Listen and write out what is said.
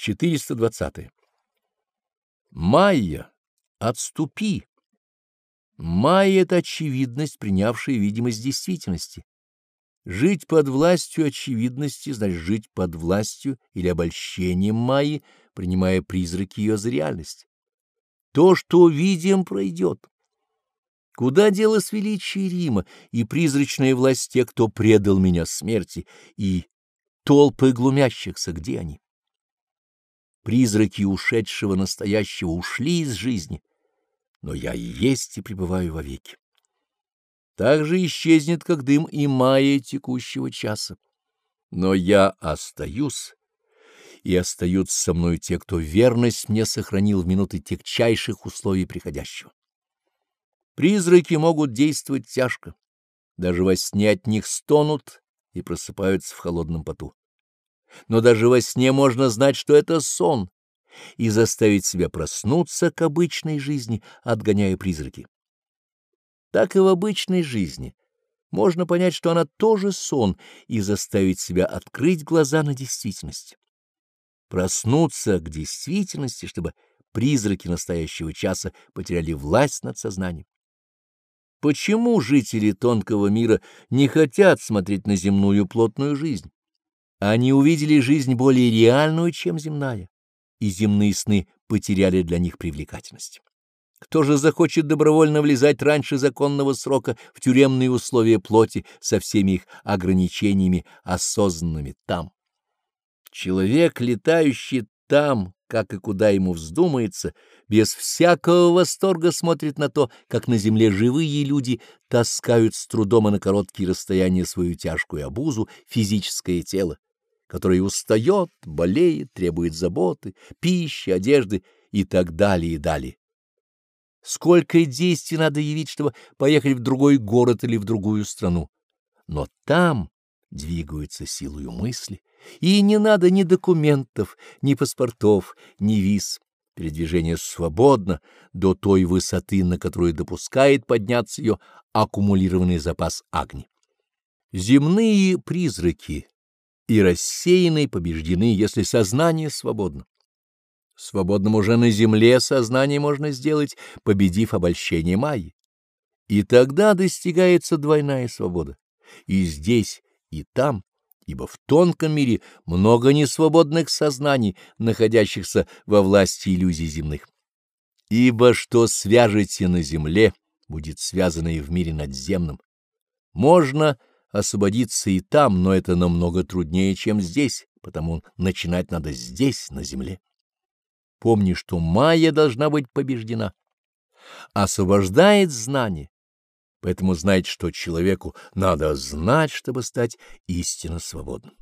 420. Майя, отступи. Майя — это очевидность, принявшая видимость действительности. Жить под властью очевидности значит жить под властью или обольщением Майи, принимая призраки ее за реальность. То, что видим, пройдет. Куда делось величие Рима и призрачная власть тех, кто предал меня смерти, и толпы глумящихся, где они? Призраки ушедшего настоящего ушли из жизни, но я есть и пребываю вовеки. Так же исчезнет, как дым и мая текущего часа. Но я остаюсь, и остаются со мною те, кто верность мне сохранил в минуты тягчайших условий приходящего. Призраки могут действовать тяжко, даже во сне от них стонут и просыпаются в холодном поту. Но даже во сне можно знать, что это сон, и заставить себя проснуться к обычной жизни, отгоняя призраки. Так и в обычной жизни можно понять, что она тоже сон, и заставить себя открыть глаза на действительность. Проснуться к действительности, чтобы призраки настоящего часа потеряли власть над сознанием. Почему жители тонкого мира не хотят смотреть на земную плотную жизнь? Они увидели жизнь более реальную, чем земная, и земные сны потеряли для них привлекательность. Кто же захочет добровольно влезать раньше законного срока в тюремные условия плоти со всеми их ограничениями, осознанными там? Человек, летающий там, как и куда ему вздумается, без всякого восторга смотрит на то, как на земле живые люди таскают с трудом и на короткие расстояния свою тяжкую обузу физическое тело, которое устает, болеет, требует заботы, пищи, одежды и так далее и далее. Сколько действий надо явить, чтобы поехать в другой город или в другую страну. Но там двигаются силою мысли, и не надо ни документов, ни паспортов, ни виз. Передвижение свободно до той высоты, на которую допускает подняться ее аккумулированный запас огни. Земные призраки и рассеянные побеждены, если сознание свободно. Свободным уже на земле сознание можно сделать, победив обольщение Майи. И тогда достигается двойная свобода. И здесь, и там, ибо в тонком мире много несвободных сознаний, находящихся во власти иллюзий земных. Ибо что свяжете на земле, будет связано и в мире надземном. Можно освободиться и там, но это намного труднее, чем здесь, потому начинать надо здесь, на земле. Помни, что майя должна быть побеждена. Освобождает знание, поэтому знать, что человеку надо знать, чтобы стать истинно свободным.